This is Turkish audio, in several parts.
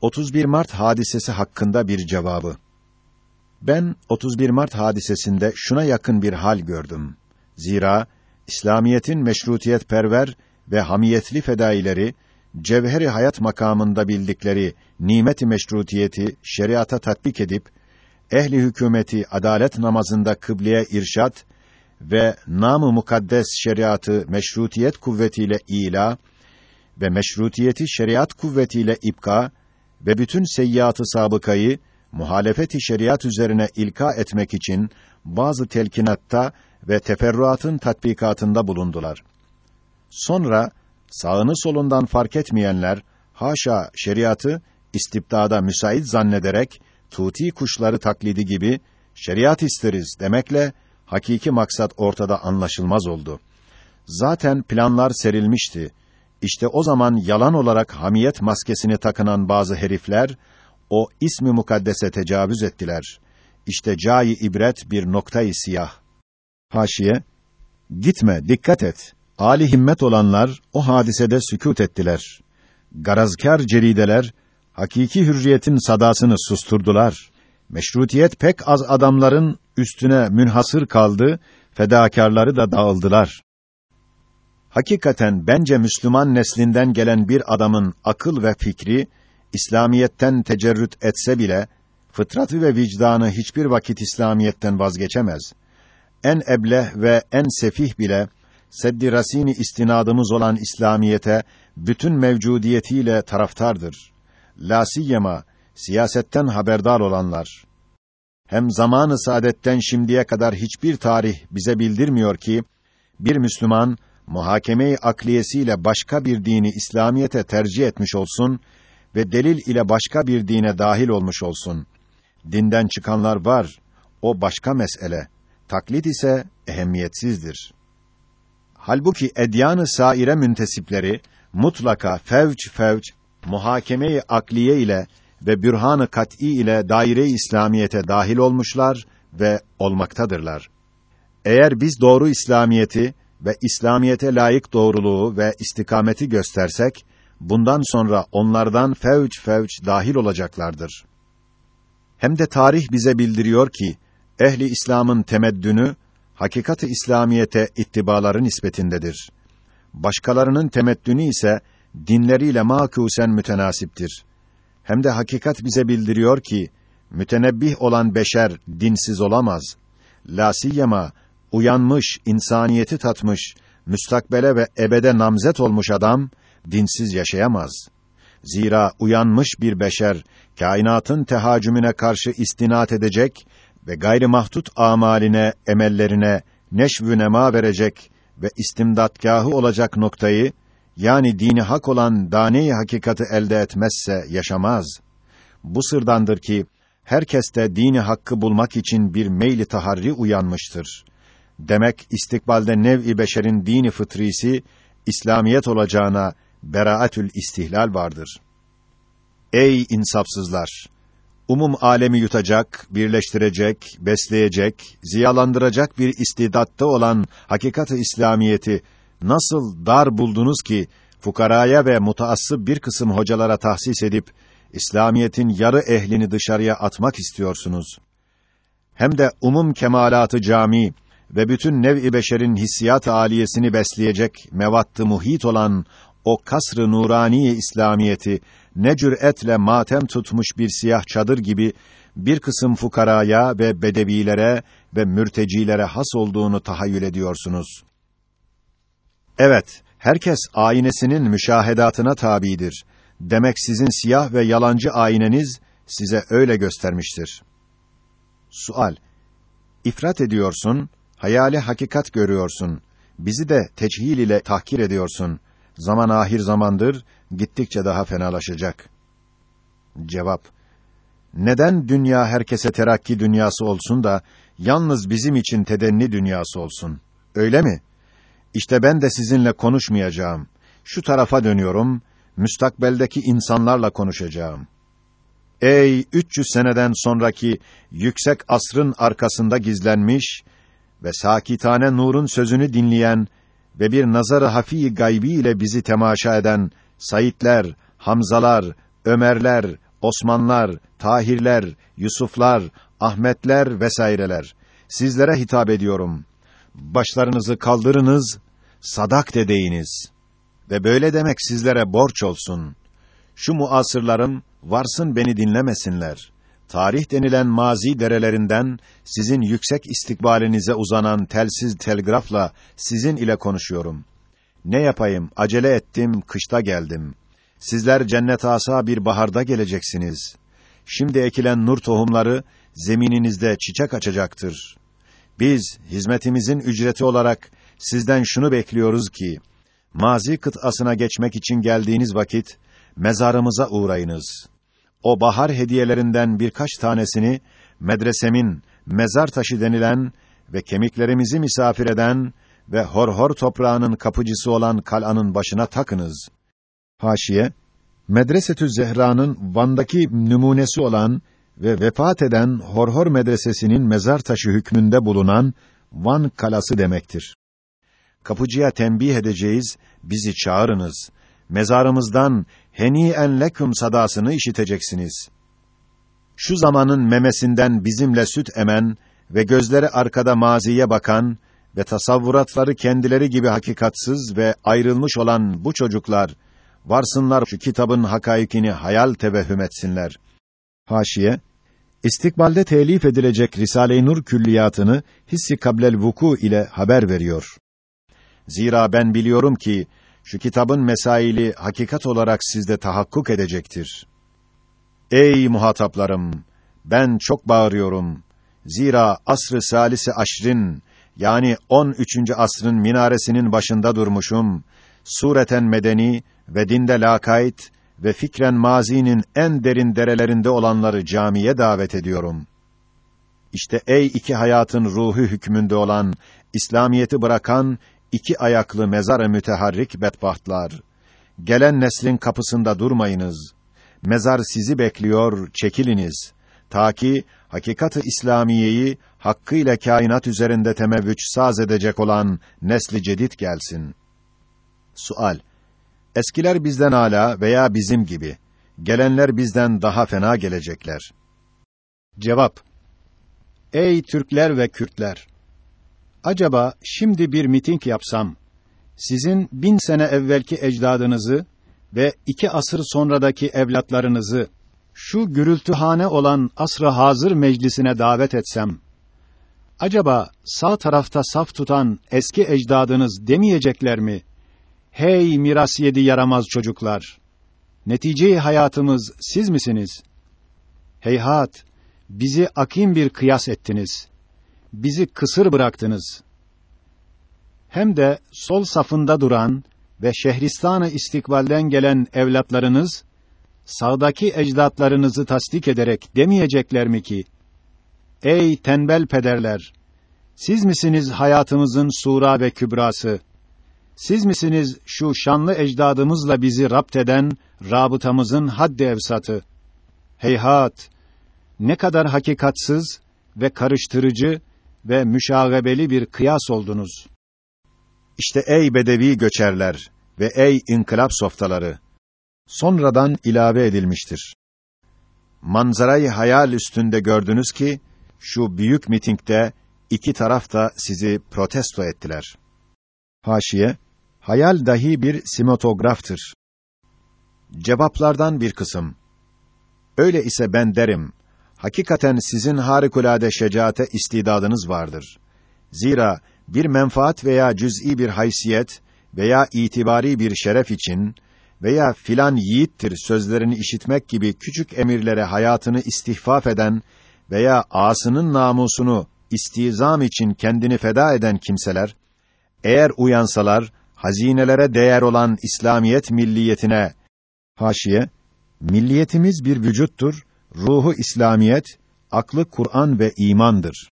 31 Mart hadisesi hakkında bir cevabı. Ben 31 Mart hadisesinde şuna yakın bir hal gördüm. Zira İslamiyetin meşrutiyet perver ve hamiyetli fedaileri cevheri hayat makamında bildikleri nimet-i meşrutiyeti şeriata tatbik edip ehli hükümeti adalet namazında kıbleye irşat ve namı mukaddes şeriatı meşrutiyet kuvvetiyle ila ve meşrutiyeti şeriat kuvvetiyle ipka ve bütün seyyiatı sabıkayı muhalefeti şeriat üzerine ilka etmek için bazı telkinatta ve teferruatın tatbikatında bulundular. Sonra sağını solundan fark etmeyenler haşa şeriatı istibdada müsait zannederek tuti kuşları taklidi gibi şeriat isteriz demekle hakiki maksat ortada anlaşılmaz oldu. Zaten planlar serilmişti. İşte o zaman yalan olarak hamiyet maskesini takınan bazı herifler o ismi mukaddese tecavüz ettiler. İşte cayi ibret bir noktayı siyah. Haşiye Gitme, dikkat et. Ali himmet olanlar o hadisede sükût ettiler. Garazkar cerideler hakiki hürriyetin sadasını susturdular. Meşrutiyet pek az adamların üstüne münhasır kaldı, fedakarları da dağıldılar. Hakikaten bence Müslüman neslinden gelen bir adamın akıl ve fikri İslamiyetten tecerrüt etse bile fıtratı ve vicdanı hiçbir vakit İslamiyetten vazgeçemez. En ebleh ve en sefih bile seddi rasini istinadımız olan İslamiyete bütün mevcudiyetiyle taraftardır. La siyema siyasetten haberdar olanlar. Hem zamanı saadetten şimdiye kadar hiçbir tarih bize bildirmiyor ki bir Müslüman muhakeme-i akliyesiyle başka bir dini İslamiyete tercih etmiş olsun ve delil ile başka bir dine dahil olmuş olsun. Dinden çıkanlar var. O başka mesele. Taklit ise ehemmiyetsizdir. Halbuki edyanı saire müntesipleri mutlaka fevç fevç muhakeme-i akliye ile ve bürhan-ı kat'î ile daire-i İslamiyete dahil olmuşlar ve olmaktadırlar. Eğer biz doğru İslamiyeti ve İslamiyete layık doğruluğu ve istikameti göstersek, bundan sonra onlardan fevç fevç dahil olacaklardır. Hem de tarih bize bildiriyor ki, ehli İslam'ın temeddünü, hakikat-ı İslamiyete ittibaları nispetindedir. Başkalarının temeddünü ise, dinleriyle makusen mütenasiptir. Hem de hakikat bize bildiriyor ki, mütenebbih olan beşer dinsiz olamaz. La uyanmış, insaniyeti tatmış, müstakbele ve ebede namzet olmuş adam, dinsiz yaşayamaz. Zira uyanmış bir beşer, kainatın tehacümüne karşı istinat edecek ve gayri mahdut amaline, emellerine neşvü nema verecek ve istimdatgahı olacak noktayı, yani dini hak olan dane-i hakikati elde etmezse yaşamaz. Bu sırdandır ki, herkes de dini hakkı bulmak için bir meyli taharri uyanmıştır. Demek istikbalde nev-i beşerin dini fıtrisi İslamiyet olacağına beraatül istihlal vardır. Ey insafsızlar! Umum alemi yutacak, birleştirecek, besleyecek, ziyalandıracak bir istidatta olan hakikat-ı İslamiyeti nasıl dar buldunuz ki fukaraya ve mutaassıp bir kısım hocalara tahsis edip İslamiyetin yarı ehlini dışarıya atmak istiyorsunuz? Hem de umum kemalatı cami ve bütün nev-i beşerin hissiyat aliyesini besleyecek mevattı muhit olan o kasr-ı nurani İslamiyeti ne cüretle matem tutmuş bir siyah çadır gibi bir kısım fukaraya ve bedevilere ve mürtecilere has olduğunu tahayyül ediyorsunuz. Evet, herkes aynesinin müşahedatına tabidir. Demek sizin siyah ve yalancı ayneniz size öyle göstermiştir. Sual: İfrat ediyorsun, hayali hakikat görüyorsun. Bizi de teçhil ile tahkir ediyorsun. Zaman ahir zamandır, gittikçe daha fenalaşacak. Cevap: Neden dünya herkese terakki dünyası olsun da yalnız bizim için tedenni dünyası olsun? Öyle mi? İşte ben de sizinle konuşmayacağım. Şu tarafa dönüyorum, müstakbeldeki insanlarla konuşacağım. Ey 300 seneden sonraki yüksek asrın arkasında gizlenmiş ve sakitane nurun sözünü dinleyen ve bir nazarı hafi gaybi ile bizi temaşa eden Saidler, Hamzalar, Ömerler, Osmanlar, Tahirler, Yusuflar, Ahmetler vesaireler. Sizlere hitap ediyorum. Başlarınızı kaldırınız, sadak dedeyiniz. Ve böyle demek sizlere borç olsun. Şu muasırlarım varsın beni dinlemesinler. Tarih denilen mazi derelerinden sizin yüksek istikbalinize uzanan telsiz telgrafla sizin ile konuşuyorum. Ne yapayım? Acele ettim, kışta geldim. Sizler cennet asa bir baharda geleceksiniz. Şimdi ekilen nur tohumları zemininizde çiçek açacaktır. Biz hizmetimizin ücreti olarak sizden şunu bekliyoruz ki mazi kıtasına geçmek için geldiğiniz vakit mezarımıza uğrayınız. O bahar hediyelerinden birkaç tanesini medresemin mezar taşı denilen ve kemiklerimizi misafir eden ve horhor toprağının kapıcısı olan kal'anın başına takınız. Haşiye Medresetü Zehra'nın Van'daki numunesi olan ve vefat eden Horhor Medresesi'nin mezar taşı hükmünde bulunan Van kalası demektir. Kapıcıya tembih edeceğiz, bizi çağırınız. Mezarımızdan heni en leküm sadasını işiteceksiniz. Şu zamanın memesinden bizimle süt emen ve gözleri arkada maziye bakan ve tasavvuratları kendileri gibi hakikatsız ve ayrılmış olan bu çocuklar varsınlar şu kitabın hakaikini hayal tevehhüm etsinler. Haşiye İstikbalde telif edilecek Risale-i Nur külliyatını hissi kablel vuku ile haber veriyor. Zira ben biliyorum ki şu kitabın mesaili hakikat olarak sizde tahakkuk edecektir. Ey muhataplarım, ben çok bağırıyorum. Zira asr-ı salisi aşrin yani 13. asrın minaresinin başında durmuşum. Sureten medeni ve dinde lakayt ve fikren mazinin en derin derelerinde olanları camiye davet ediyorum. İşte ey iki hayatın ruhu hükmünde olan İslamiyeti bırakan iki ayaklı mezar-ı müteharrik bedbahtlar. Gelen neslin kapısında durmayınız. Mezar sizi bekliyor, çekiliniz. Ta ki hakikat-ı İslamiyeyi hakkıyla kainat üzerinde temevvüç saz edecek olan nesli cedid gelsin. Sual Eskiler bizden hala veya bizim gibi. Gelenler bizden daha fena gelecekler. Cevap Ey Türkler ve Kürtler! Acaba şimdi bir miting yapsam, sizin bin sene evvelki ecdadınızı ve iki asır sonradaki evlatlarınızı şu gürültühane olan asr-ı hazır meclisine davet etsem, acaba sağ tarafta saf tutan eski ecdadınız demeyecekler mi? Hey miras yedi yaramaz çocuklar! Neticeyi hayatımız siz misiniz? Heyhat! Bizi akim bir kıyas ettiniz. Bizi kısır bıraktınız. Hem de sol safında duran ve Şehristan-ı istikbalden gelen evlatlarınız, sağdaki ecdatlarınızı tasdik ederek demeyecekler mi ki, Ey tembel pederler! Siz misiniz hayatımızın sura ve kübrası? Siz misiniz şu şanlı ecdadımızla bizi rapt eden rabıtamızın haddi evsatı? Heyhat! Ne kadar hakikatsız ve karıştırıcı ve müşagabeli bir kıyas oldunuz. İşte ey bedevi göçerler ve ey inkılap softaları! Sonradan ilave edilmiştir. Manzarayı hayal üstünde gördünüz ki, şu büyük mitingde iki taraf da sizi protesto ettiler. Haşiye, hayal dahi bir simatograftır. Cevaplardan bir kısım. Öyle ise ben derim, hakikaten sizin harikulade şecaate istidadınız vardır. Zira bir menfaat veya cüz'i bir haysiyet veya itibari bir şeref için veya filan yiğittir sözlerini işitmek gibi küçük emirlere hayatını istihfaf eden veya asının namusunu istizam için kendini feda eden kimseler eğer uyansalar hazinelere değer olan İslamiyet milliyetine haşiye milliyetimiz bir vücuttur, ruhu İslamiyet, aklı Kur'an ve imandır.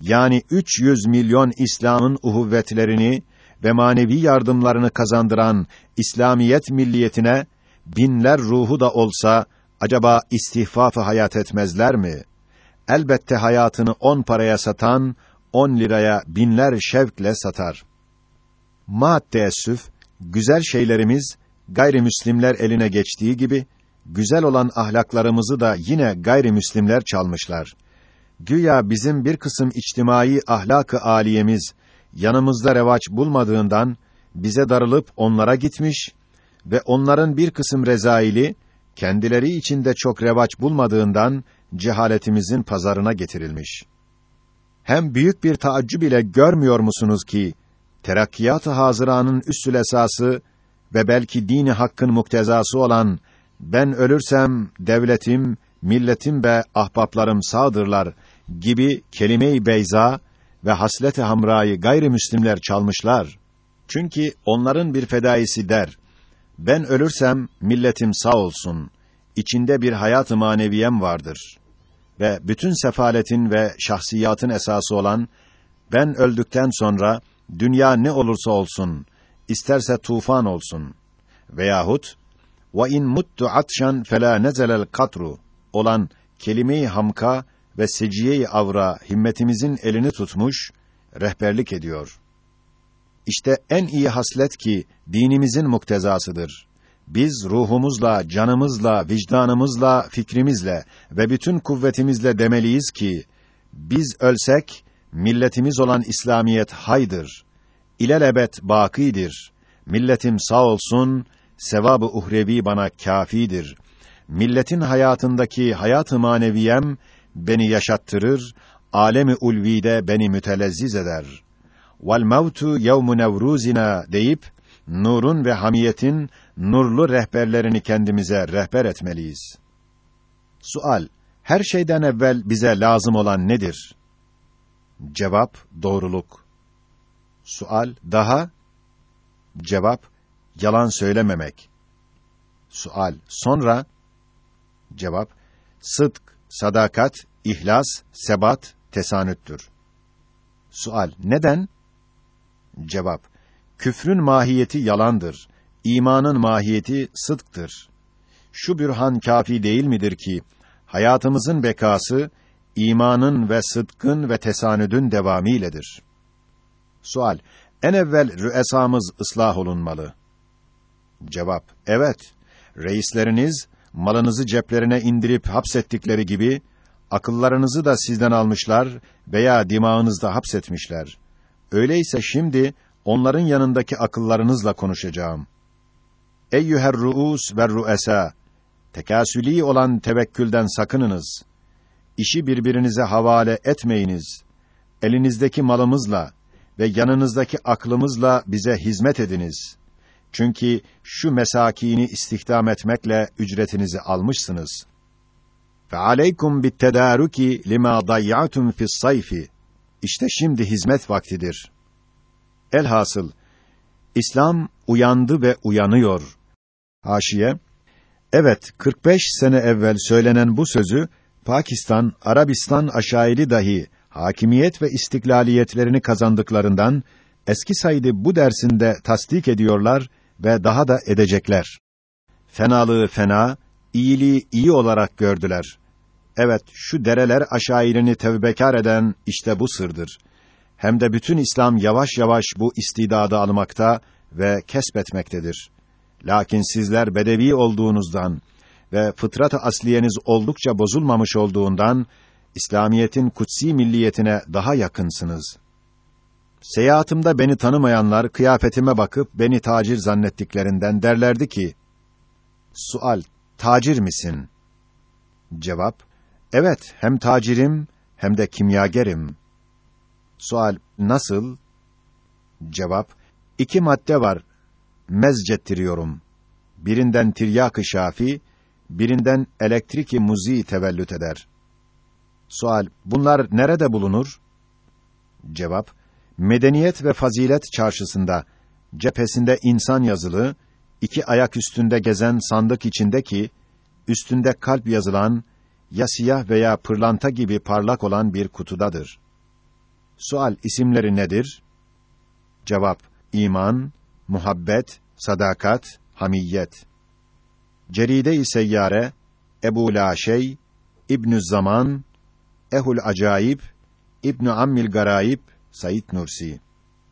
Yani 300 milyon İslam'ın uhuvvetlerini ve manevi yardımlarını kazandıran İslamiyet milliyetine binler ruhu da olsa acaba istihfafı hayat etmezler mi? Elbette hayatını on paraya satan, on liraya binler şevkle satar. Ma teessüf, güzel şeylerimiz gayrimüslimler eline geçtiği gibi güzel olan ahlaklarımızı da yine gayrimüslimler çalmışlar. Güya bizim bir kısım içtimai ahlak-ı aliyemiz yanımızda revaç bulmadığından bize darılıp onlara gitmiş ve onların bir kısım rezaili kendileri içinde çok revaç bulmadığından cehaletimizin pazarına getirilmiş. Hem büyük bir taaccüp ile görmüyor musunuz ki terakkiyat-ı hazıranın üssül esası ve belki dini hakkın muktezası olan ben ölürsem devletim, milletim ve ahbaplarım sağdırlar gibi kelime-i beyza ve haslet-i hamrayı gayrimüslimler çalmışlar. Çünkü onların bir fedaisi der. Ben ölürsem milletim sağ olsun. İçinde bir hayat-ı maneviyem vardır. Ve bütün sefaletin ve şahsiyatın esası olan ben öldükten sonra dünya ne olursa olsun, isterse tufan olsun veyahut ve in muttu atşan fela nezelel katru olan kelime-i hamka ve seciye-i avra himmetimizin elini tutmuş rehberlik ediyor. İşte en iyi haslet ki dinimizin muktezasıdır. Biz ruhumuzla, canımızla, vicdanımızla, fikrimizle ve bütün kuvvetimizle demeliyiz ki biz ölsek milletimiz olan İslamiyet haydır. İlelebet bakidir. Milletim sağ olsun, sevabı uhrevi bana kafidir. Milletin hayatındaki hayat-ı maneviyem beni yaşattırır, alemi ulvide beni mütelezziz eder. Vel mevtu yevmu nevruzina deyip nurun ve hamiyetin nurlu rehberlerini kendimize rehber etmeliyiz. Sual: Her şeyden evvel bize lazım olan nedir? Cevap: Doğruluk. Sual: Daha? Cevap: Yalan söylememek. Sual: Sonra? Cevap: Sıdk, sadakat, ihlas, sebat, tesanüttür. Sual: Neden? Cevap: Küfrün mahiyeti yalandır. İmanın mahiyeti sıdktır. Şu bürhan kafi değil midir ki hayatımızın bekası imanın ve sıdkın ve tesanüdün devamıyledir. Sual: En evvel rüesamız ıslah olunmalı. Cevap: Evet. Reisleriniz malınızı ceplerine indirip hapsettikleri gibi akıllarınızı da sizden almışlar veya dimağınızda hapsetmişler. Öyleyse şimdi onların yanındaki akıllarınızla konuşacağım. Eyyüher ruus ve ruesa tekasüli olan tevekkülden sakınınız. İşi birbirinize havale etmeyiniz. Elinizdeki malımızla ve yanınızdaki aklımızla bize hizmet ediniz. Çünkü şu mesakini istihdam etmekle ücretinizi almışsınız. Fe aleykum bit tedaruki lima dayyatum fi's sayfi. İşte şimdi hizmet vaktidir. Elhasıl İslam uyandı ve uyanıyor. Haşiye Evet, 45 sene evvel söylenen bu sözü Pakistan, Arabistan aşairi dahi hakimiyet ve istiklaliyetlerini kazandıklarından eski saydı bu dersinde tasdik ediyorlar ve daha da edecekler. Fenalığı fena, iyiliği iyi olarak gördüler. Evet, şu dereler aşairini tevbekar eden işte bu sırdır. Hem de bütün İslam yavaş yavaş bu istidadı almakta ve kesbetmektedir. Lakin sizler bedevi olduğunuzdan ve fıtrat-ı asliyeniz oldukça bozulmamış olduğundan İslamiyetin kutsi milliyetine daha yakınsınız. Seyahatımda beni tanımayanlar kıyafetime bakıp beni tacir zannettiklerinden derlerdi ki: Sual: Tacir misin? Cevap: Evet, hem tacirim hem de kimyagerim. Sual: Nasıl? Cevap: İki madde var. Mezcettiriyorum. Birinden tiryak-ı şafi, birinden elektriki muzi tevellüt eder. Sual: Bunlar nerede bulunur? Cevap: Medeniyet ve Fazilet çarşısında cephesinde insan yazılı, iki ayak üstünde gezen sandık içindeki üstünde kalp yazılan ya siyah veya pırlanta gibi parlak olan bir kutudadır. Sual isimleri nedir? Cevap: İman, muhabbet, sadakat, hamiyet. Ceride-i Seyyare, Ebu Laşey, İbnü Zaman, Ehul Acayip, İbn Ammil Garayip, Said Nursi